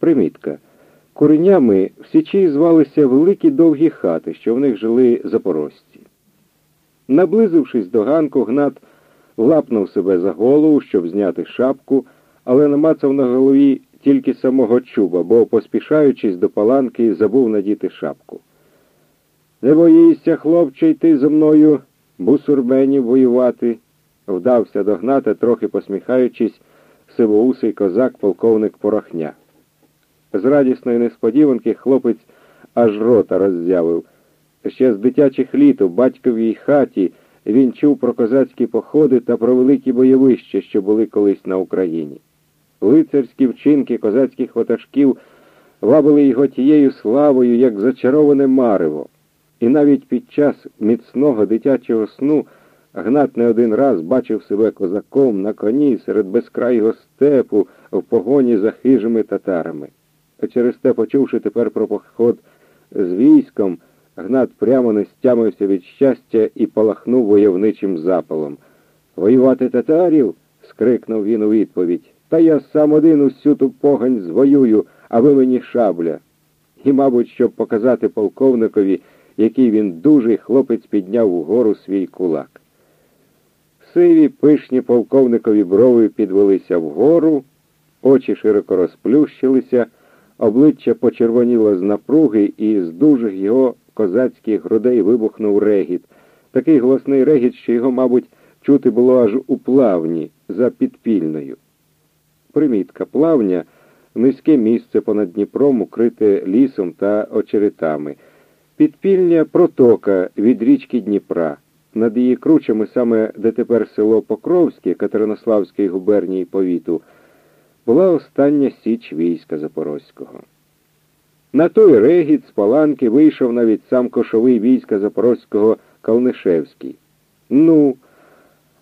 Примітка. Куренями в Січі звалися великі довгі хати, що в них жили запорожці. Наблизившись до ганку, Гнат лапнув себе за голову, щоб зняти шапку, але намацав на голові тільки самого чуба, бо, поспішаючись до паланки, забув надіти шапку. Не боїшся, хлопче, йти зо мною, бусурменів воювати, вдався до Гната, трохи посміхаючись, сивоусий козак, полковник порохня. З радісної несподіванки хлопець аж рота роззявив. Ще з дитячих літ у батьковій хаті він чув про козацькі походи та про великі бойовища, що були колись на Україні. Лицарські вчинки козацьких ватажків вабили його тією славою, як зачароване марево. І навіть під час міцного дитячого сну Гнат не один раз бачив себе козаком на коні серед безкрайого степу в погоні за хижими татарами. А через те, почувши тепер про поход з військом, Гнат прямо не стямився від щастя і палахнув войовничим запалом. Воювати татарів? скрикнув він у відповідь. Та я сам один усю ту погань звоюю, а ви мені шабля. І, мабуть, щоб показати полковникові, який він дужий, хлопець підняв угору свій кулак. Сиві пишні полковникові брови підвелися вгору, очі широко розплющилися, обличчя почервоніло з напруги, і з дужих його козацьких грудей вибухнув регіт. Такий голосний регіт, що його, мабуть, чути було аж у плавні за підпільною. Примітка плавня низьке місце понад Дніпром, укрите лісом та очеретами. Підпільня протока від річки Дніпра. Над її кручами, саме де тепер село Покровське Катеринославської губернії повіту, була остання січ війська Запорозького. На той регіт з паланки вийшов навіть сам кошовий війська Запорозького Калнишевський. Ну,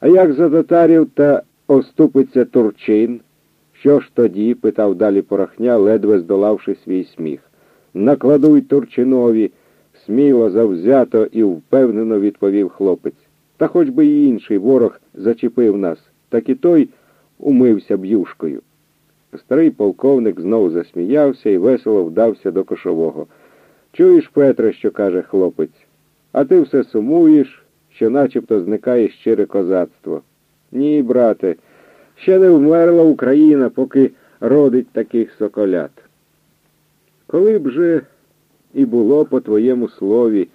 а як за татарів та оступиться Турчин? Що ж тоді? питав далі порохня, ледве здолавши свій сміх. Накладуй Турчинові, сміло, завзято і впевнено відповів хлопець. Та хоч би і інший ворог зачепив нас, так і той умився б'юшкою. Старий полковник знову засміявся і весело вдався до кошового. Чуєш, Петре, що каже хлопець, а ти все сумуєш, що начебто зникає щире козацтво. Ні, брате, ще не вмерла Україна, поки родить таких соколят. Коли б же і було по твоєму слові,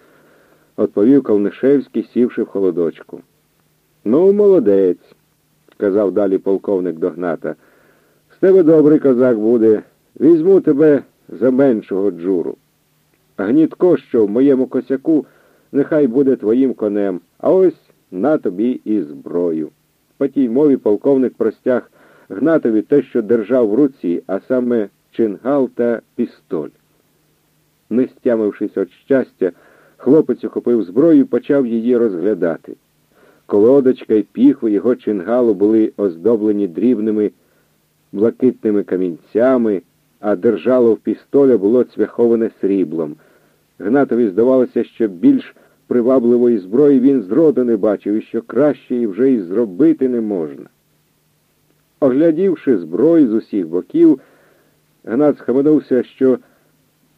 відповів Калнишевський, сівши в холодочку. Ну, молодець, сказав далі полковник Догната. Тебе добрий козак буде. Візьму тебе за меншого джуру. Гнітко, що в моєму косяку, нехай буде твоїм конем, а ось на тобі і зброю. По тій мові полковник простяг Гнатові те, що держав в руці, а саме чингал та пістоль. Не стямившись від щастя, хлопець охопив зброю і почав її розглядати. Колодочка й піхви його чингалу були оздоблені дрібними блакитними камінцями, а держало в пістоля було цвяховане сріблом. Гнатові здавалося, що більш привабливої зброї він зроду не бачив і що краще і вже й зробити не можна. Оглядівши зброю з усіх боків, Гнат схаменувся, що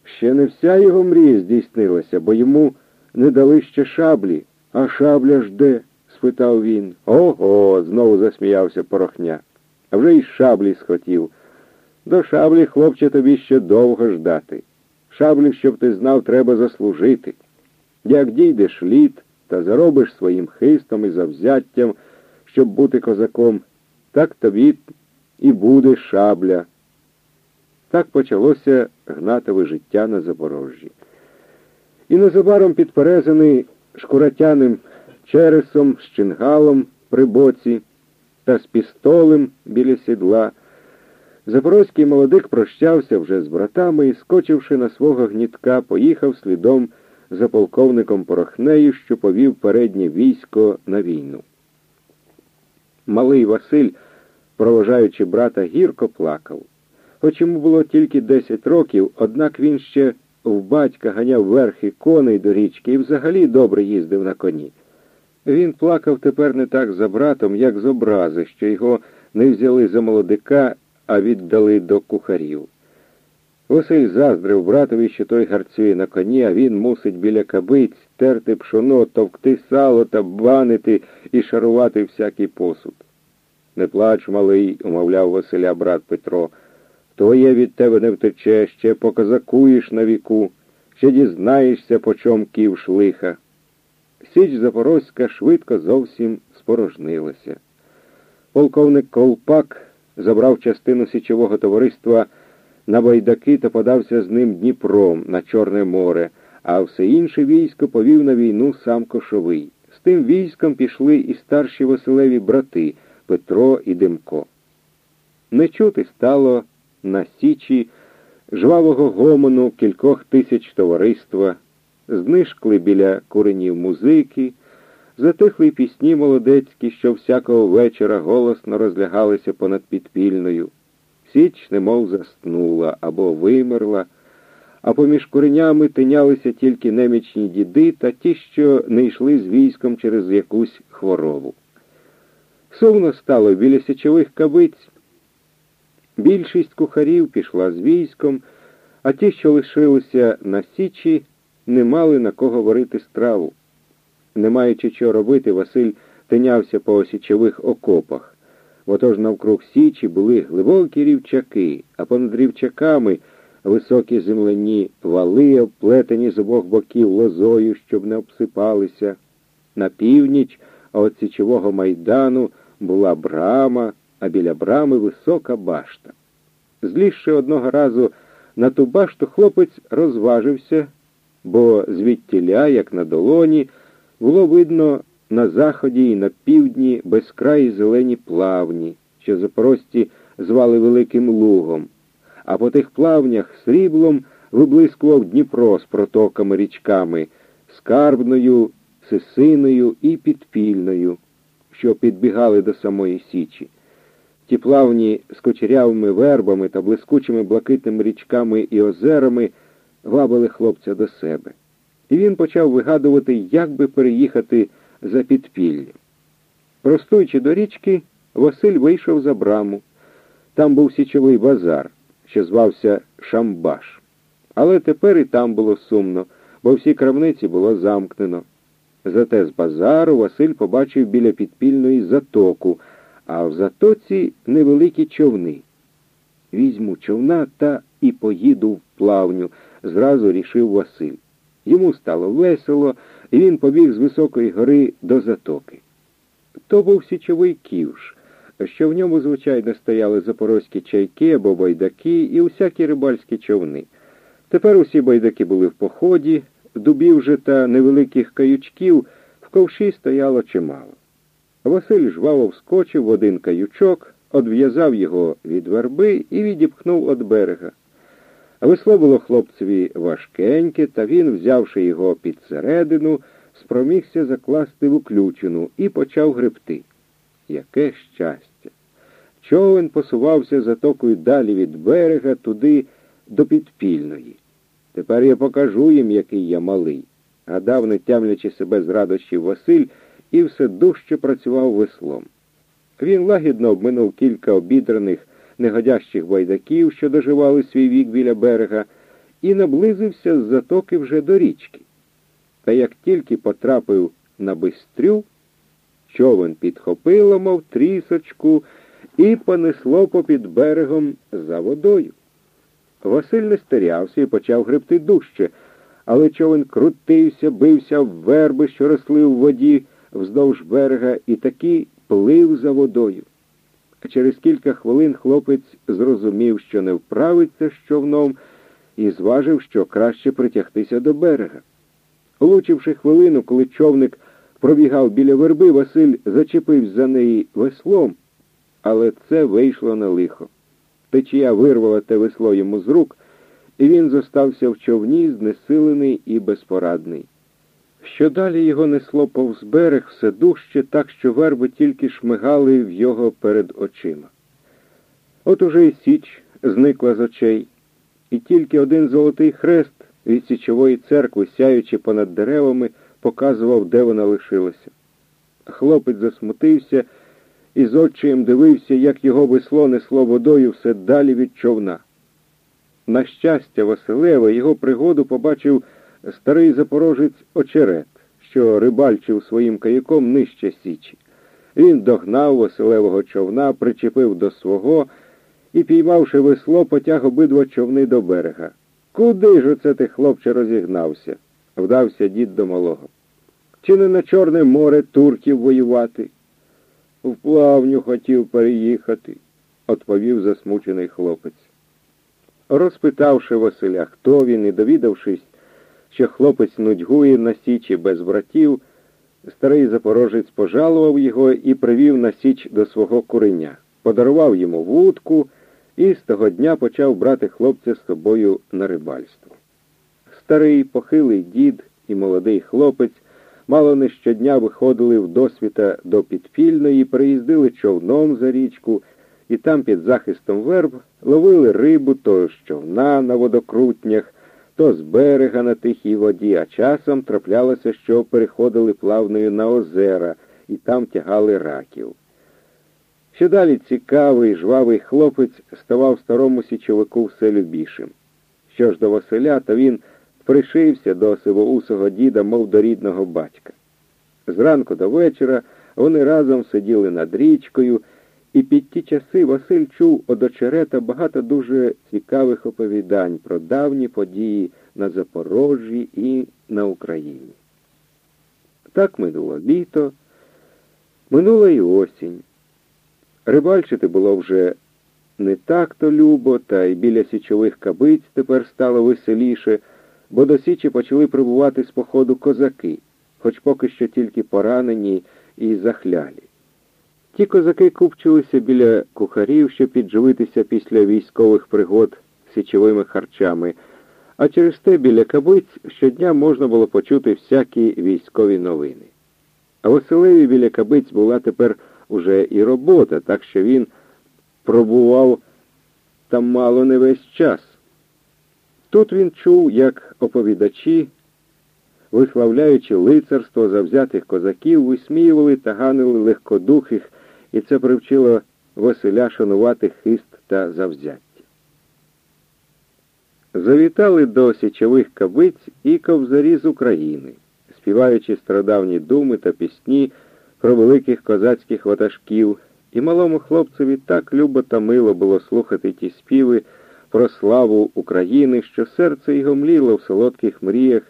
ще не вся його мрія здійснилася, бо йому не дали ще шаблі. А шабля ж де? спитав він. Ого, знову засміявся порохня. А вже й шаблі схотів. До шаблі, хлопче, тобі ще довго ждати. Шаблі, щоб ти знав, треба заслужити. Як дійдеш літ та заробиш своїм хистом і завзяттям, щоб бути козаком, так тобі і буде шабля. Так почалося гнатове життя на Запорожжі. І незабаром підперезаний шкуратяним чересом, з чингалом при боці та з пістолем біля сідла, запорозький молодик прощався вже з братами і, скочивши на свого гнітка, поїхав слідом за полковником Порохнею, що повів переднє військо на війну. Малий Василь, проважаючи брата, гірко плакав. Хоч йому було тільки десять років, однак він ще в батька ганяв верхи коней до річки і взагалі добре їздив на коні. Він плакав тепер не так за братом, як з образи, що його не взяли за молодика, а віддали до кухарів. Василь заздрив братові, що той гарцює на коні, а він мусить біля кабиць терти пшоно, товкти сало та банити і шарувати всякий посуд. Не плач, малий, умовляв Василя брат Петро. Твоє від тебе не втече, ще показакуєш на віку, ще дізнаєшся, по чом ківш лиха. Січ Запорозька швидко зовсім спорожнилася. Полковник Колпак забрав частину січового товариства на байдаки та подався з ним Дніпром на Чорне море, а все інше військо повів на війну сам Кошовий. З тим військом пішли і старші Василеві брати Петро і Демко. Не чути стало на січі жвавого гомону кількох тисяч товариства, знишкли біля куренів музики, затихли пісні молодецькі, що всякого вечора голосно розлягалися понад підпільною. Січ немов заснула або вимерла, а поміж куренями тинялися тільки немічні діди та ті, що не йшли з військом через якусь хворобу. Сумно стало біля січових кабиць. Більшість кухарів пішла з військом, а ті, що лишилися на січі, не мали на кого варити страву. Не маючи чого робити, Василь тинявся по січових окопах. Отож навкруг січі були глибокі рівчаки, а понад рівчаками високі земляні вали, оплетені з обох боків лозою, щоб не обсипалися. На північ від січового майдану була брама, а біля брами висока башта. Злізши одного разу на ту башту, хлопець розважився, бо звідтіля, як на долоні, було видно на заході і на півдні безкраї зелені плавні, що запорожці звали Великим Лугом, а по тих плавнях сріблом виблискував Дніпро з протоками річками, скарбною, сисиною і підпільною, що підбігали до самої Січі. Ті плавні з кочерявими вербами та блискучими блакитними річками і озерами вабили хлопця до себе. І він почав вигадувати, як би переїхати за підпіллям. Простуючи до річки, Василь вийшов за браму. Там був січовий базар, що звався Шамбаш. Але тепер і там було сумно, бо всі крамниці було замкнено. Зате з базару Василь побачив біля підпільної затоку, а в затоці невеликі човни. Візьму човна та і поїду в плавню, зразу рішив Василь. Йому стало весело, і він побіг з високої гори до затоки. То був січовий ківш, що в ньому, звичайно, стояли запорозькі чайки або байдаки і усякі рибальські човни. Тепер усі байдаки були в поході, дубів же та невеликих каючків в ковші стояло чимало. Василь жваво вскочив в один каючок, одв'язав його від верби і відіпхнув від берега. Весло було хлопцеві важкеньке, та він, взявши його під середину, спромігся закласти в уключину і почав гребти. Яке щастя! Човен посувався затокою далі від берега, туди до підпільної. Тепер я покажу їм, який я малий. Гадав, не тямлячи себе з радощів Василь, і все дужче працював веслом. Він лагідно обминув кілька обідраних негодящих байдаків, що доживали свій вік біля берега, і наблизився з затоки вже до річки. Та як тільки потрапив на бистрю, човен підхопило, мов трісочку, і понесло попід берегом за водою. Василь не стерявся і почав гребти дужче, але човен крутився, бився в верби, що росли в воді вздовж берега, і таки плив за водою. Через кілька хвилин хлопець зрозумів, що не вправиться з човном, і зважив, що краще притягтися до берега. Влучивши хвилину, коли човник пробігав біля верби, Василь зачепив за неї веслом, але це вийшло на лихо. Течія вирвала те весло йому з рук, і він зостався в човні, знесилений і безпорадний. Що далі його несло повз берег все дужче, так що верби тільки шмигали в його перед очима. От уже й Січ зникла з очей, і тільки один золотий хрест від січової церкви, сяючи понад деревами, показував, де вона лишилася. Хлопець засмутився і з очиєм дивився, як його весло несло водою все далі від човна. На щастя, Василева його пригоду побачив старий запорожець очерет, що рибальчив своїм каяком нижче Січі. Він догнав Василевого човна, причепив до свого і, піймавши весло, потяг обидва човни до берега. Куди ж оце ти, хлопче, розігнався? вдався дід до малого. Чи не на Чорне море турків воювати? В плавню хотів переїхати, відповів засмучений хлопець. Розпитавши Василя, хто він, і довідавшись, що хлопець нудьгує на січі без братів, старий запорожець пожалував його і привів на січ до свого куреня, подарував йому вудку і з того дня почав брати хлопця з собою на рибальство. Старий похилий дід і молодий хлопець мало не щодня виходили в досвіта до підпільної, приїздили човном за річку і там під захистом верб ловили рибу то з човна на водокрутнях, то з берега на тихій воді, а часом траплялося, що переходили плавною на озера і там тягали раків. Що далі цікавий, жвавий хлопець ставав старому січовику все любішим. Що ж до Василя, то він пришився до сивоусого діда, мов до рідного батька. Зранку до вечора вони разом сиділи над річкою, і під ті часи Василь чув од очерета багато дуже цікавих оповідань про давні події на Запорожжі і на Україні. Так минуло літо, минула і осінь. Рибальчити було вже не так то любо, та й біля січових кабиць тепер стало веселіше бо до Січі почали прибувати з походу козаки, хоч поки що тільки поранені і захлялі. Ті козаки купчилися біля кухарів, щоб підживитися після військових пригод січовими харчами, а через те біля кабиць щодня можна було почути всякі військові новини. А Василеві біля кабиць була тепер уже і робота, так що він пробував там мало не весь час. Тут він чув, як оповідачі, виславляючи лицарство завзятих козаків, висміювали та ганили легкодухих, і це привчило Василя шанувати хист та завзяття. Завітали до січових кабиць і ковзарі з України, співаючи страдавні думи та пісні про великих козацьких ватажків, і малому хлопцеві так любо та мило було слухати ті співи про славу України, що серце його мліло в солодких мріях,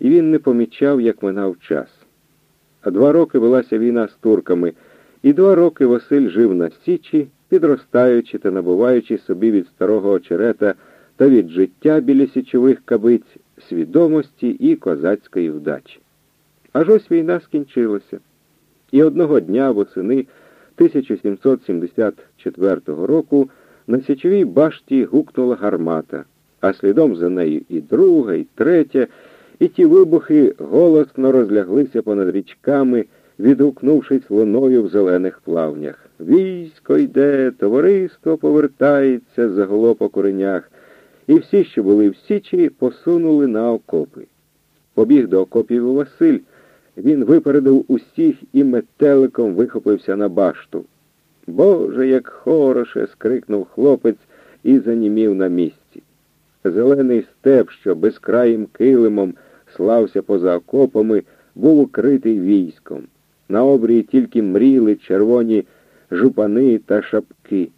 і він не помічав, як минав час. А два роки велася війна з турками, і два роки Василь жив на Січі, підростаючи та набуваючи собі від старого очерета та від життя біля січових кабиць, свідомості і козацької вдачі. Аж ось війна скінчилася. І одного дня восени 1774 року на січовій башті гукнула гармата, а слідом за нею і друга, і третя, і ті вибухи голосно розляглися понад річками, відгукнувшись луною в зелених плавнях. Військо йде, товариство повертається, заголо по коренях, і всі, що були в Січі, посунули на окопи. Побіг до окопів Василь. Він випередив усіх і метеликом вихопився на башту. Боже, як хороше. скрикнув хлопець і занімів на місці. Зелений степ, що безкраїм килимом слався поза окопами, був укритий військом. На обрії тільки мріли червоні жупани та шапки.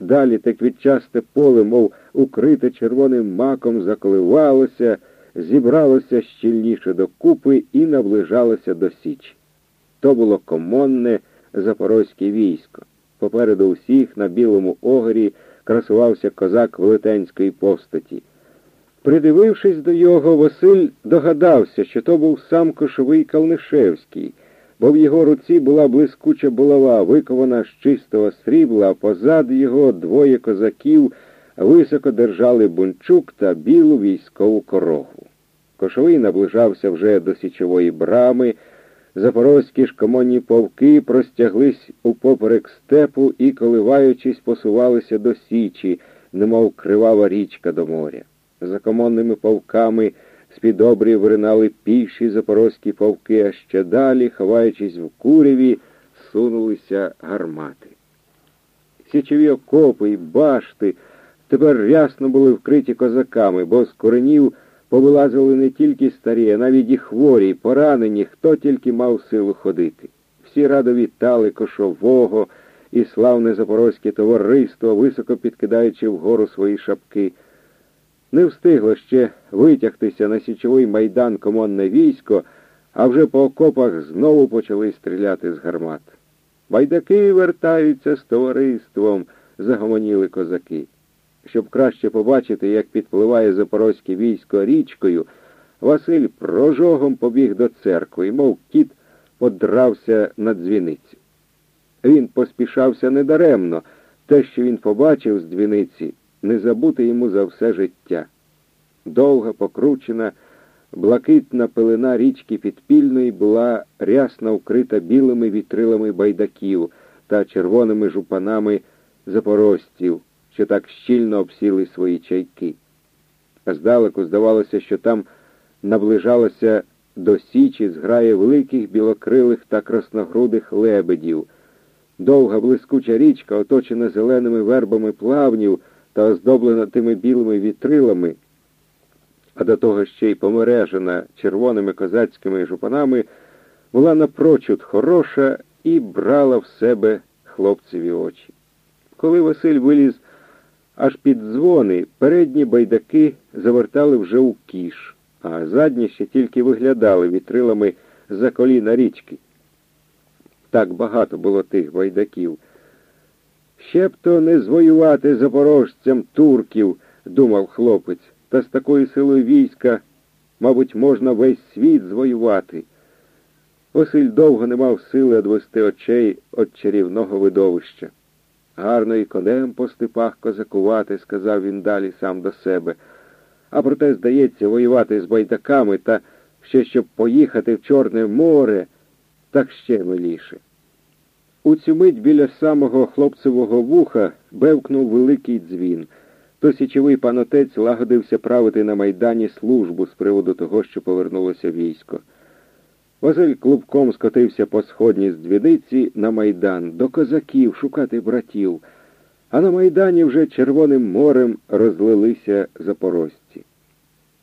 Далі теквітчасте поле, мов укрите червоним маком, заколивалося, зібралося щільніше докупи і наближалося до Січі. То було комонне запорозьке військо. Попереду усіх на білому огорі красувався козак велетенської постаті. Придивившись до його, Василь догадався, що то був сам кошовий Калнишевський, бо в його руці була блискуча булава, викована з чистого срібла, а позад його двоє козаків високо держали бунчук та білу військову корогу. Кошовий наближався вже до січової брами. Запорозькі ж комонні повки простяглись упоперек степу і, коливаючись, посувалися до Січі, немов кривава річка до моря. За комонними повками з-під обрів виринали піші запорозькі повки, а ще далі, ховаючись в куряві, сунулися гармати. Січові окопи і башти тепер рясно були вкриті козаками, бо з коренів повилазили не тільки старі, а навіть і хворі, і поранені, хто тільки мав силу ходити. Всі радо вітали кошового і славне запорозьке товариство, високо підкидаючи вгору свої шапки. Не встигло ще витягтися на січовий майдан комонне військо, а вже по окопах знову почали стріляти з гармат. Байдаки вертаються з товариством, загомоніли козаки. Щоб краще побачити, як підпливає запорозьке військо річкою, Василь прожогом побіг до церкви і, мов кіт, подрався на дзвіницю. Він поспішався недаремно. Те, що він побачив з дзвіниці, не забути йому за все життя. Довга, покручена, блакитна пилина річки Підпільної була рясно вкрита білими вітрилами байдаків та червоними жупанами запорожців, що так щільно обсіли свої чайки. А здалеку здавалося, що там наближалося до січі зграє великих білокрилих та красногрудих лебедів. Довга блискуча річка, оточена зеленими вербами плавнів та оздоблена тими білими вітрилами, а до того ще й помережена червоними козацькими жупанами, була напрочуд хороша і брала в себе хлопцеві очі. Коли Василь виліз аж під дзвони, передні байдаки завертали вже у кіш, а задні ще тільки виглядали вітрилами за коліна річки. Так багато було тих байдаків. Ще б то не звоювати запорожцям турків, думав хлопець, та з такою силою війська, мабуть, можна весь світ звоювати. Василь довго не мав сили одвести очей від чарівного видовища. Гарно і конем по степах козакувати, сказав він далі сам до себе. А проте, здається, воювати з байдаками та ще щоб поїхати в Чорне море, так ще миліше. У цю мить біля самого хлопцевого вуха бевкнув великий дзвін. То січовий панотець лагодився правити на майдані службу з приводу того, що повернулося військо. Василь клубком скотився по сходні з дзвіниці на майдан, до козаків шукати братів, а на майдані вже Червоним морем розлилися запорожці.